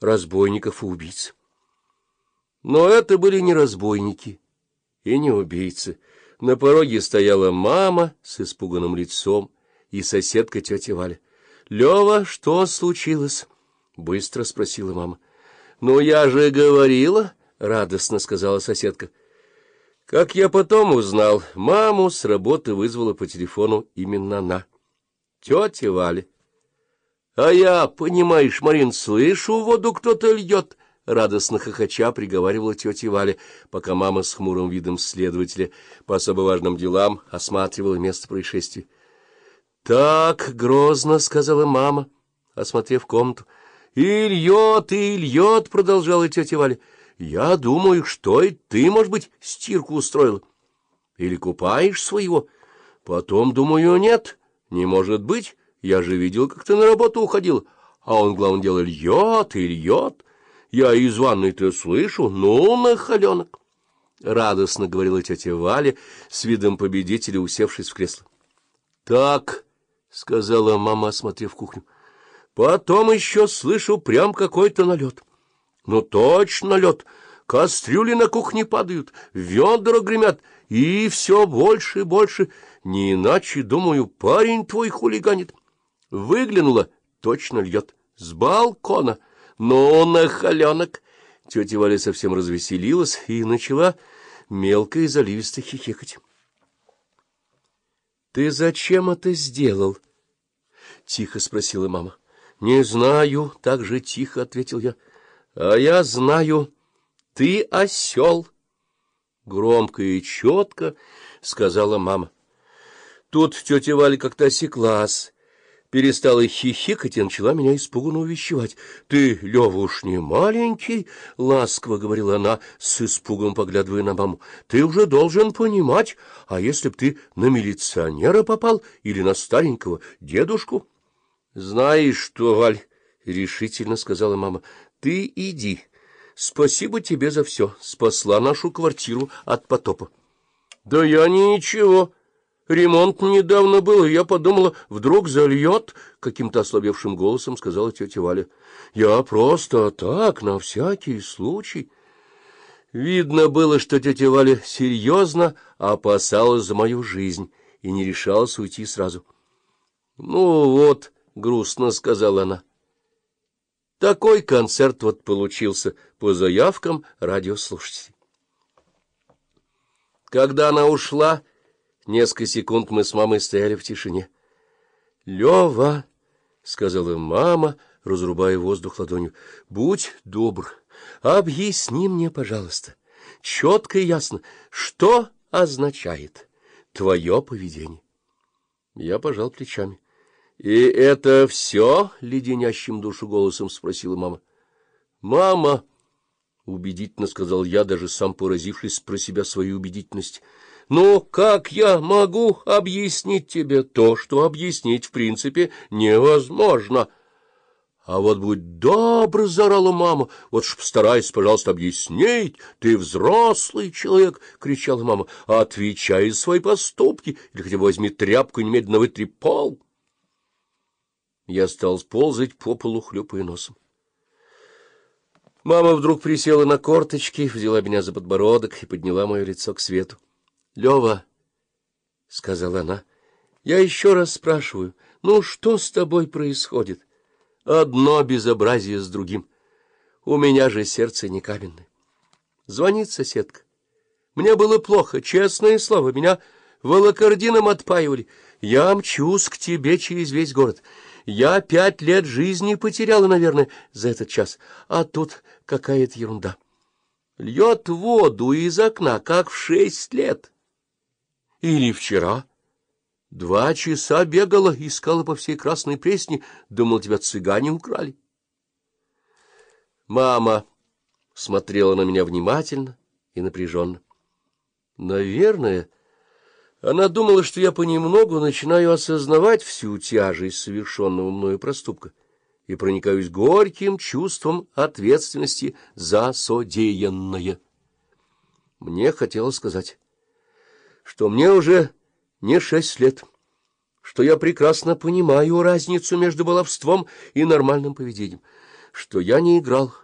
разбойников и убийц. Но это были не разбойники и не убийцы. На пороге стояла мама с испуганным лицом и соседка тетя Валя. — Лева, что случилось? — быстро спросила мама. — Ну, я же говорила, — радостно сказала соседка. Как я потом узнал, маму с работы вызвала по телефону именно она. Тетя Валя. — А я, понимаешь, Марин, слышу, воду кто-то льет, — радостно хохоча приговаривала тетя Валя, пока мама с хмурым видом следователя по особо важным делам осматривала место происшествия. — Так, грозно, — сказала мама, осмотрев комнату. — И льет, и льет, — продолжала тетя Валя. — Я думаю, что и ты, может быть, стирку устроила. Или купаешь своего? Потом, думаю, нет, не может быть. Я же видел, как ты на работу уходил. А он, главное дело, льет и льет. Я из ванной-то слышу, ну, нахаленок! — радостно говорила тетя Валя, с видом победителя, усевшись в кресло. — Так, — сказала мама, осмотрев кухню, — потом еще слышу прям какой-то налет. Ну, точно налет. Кастрюли на кухне падают, ведра гремят, и все больше и больше. Не иначе, думаю, парень твой хулиганит. Выглянула, точно льет, с балкона — ну, нахаленок! Тетя Валя совсем развеселилась и начала мелко и заливисто хихикать. — Ты зачем это сделал? — тихо спросила мама. — Не знаю, — так же тихо ответил я. — А я знаю, ты осел. Громко и четко сказала мама. Тут тетя Валя как-то осеклась перестала хихикать и начала меня испуганно увещевать. — Ты, Лёва, уж не маленький, — ласково говорила она, с испугом поглядывая на маму. — Ты уже должен понимать, а если б ты на милиционера попал или на старенького дедушку? — Знаешь что, Валь, — решительно сказала мама, — ты иди. Спасибо тебе за все. Спасла нашу квартиру от потопа. — Да я ничего. Ремонт недавно был, и я подумала, вдруг зальет, — каким-то ослабевшим голосом сказала тетя Валя. — Я просто так, на всякий случай. Видно было, что тетя Валя серьезно опасалась за мою жизнь и не решалась уйти сразу. — Ну вот, — грустно сказала она. Такой концерт вот получился по заявкам радиослушателей. Когда она ушла... Несколько секунд мы с мамой стояли в тишине. — Лева, — сказала мама, разрубая воздух ладонью, — будь добр, объясни мне, пожалуйста, четко и ясно, что означает твое поведение. Я пожал плечами. — И это все? — леденящим душу голосом спросила мама. — Мама, — убедительно сказал я, даже сам поразившись про себя свою убедительность, — но как я могу объяснить тебе то, что объяснить в принципе невозможно? А вот будь добр, — заорала мама, — вот ж постарайся, пожалуйста, объяснить. Ты взрослый человек, — кричала мама, — отвечай за свои поступки, или хотя бы возьми тряпку и немедленно вытри пол. Я стал сползать по полу, хлюпая носом. Мама вдруг присела на корточки, взяла меня за подбородок и подняла мое лицо к свету. Лева, — сказала она, — я еще раз спрашиваю, ну что с тобой происходит? Одно безобразие с другим. У меня же сердце не каменное. Звонит соседка. Мне было плохо, честное слово, меня волокордином отпаивали. Я мчусь к тебе через весь город. Я пять лет жизни потеряла, наверное, за этот час, а тут какая-то ерунда. Льет воду из окна, как в шесть лет. Или вчера. Два часа бегала, искала по всей Красной Пресне, думал, тебя цыгане украли. Мама смотрела на меня внимательно и напряженно. Наверное, она думала, что я понемногу начинаю осознавать всю тяжесть совершенного мною проступка и проникаюсь горьким чувством ответственности за содеянное. Мне хотелось сказать что мне уже не шесть лет, что я прекрасно понимаю разницу между баловством и нормальным поведением, что я не играл,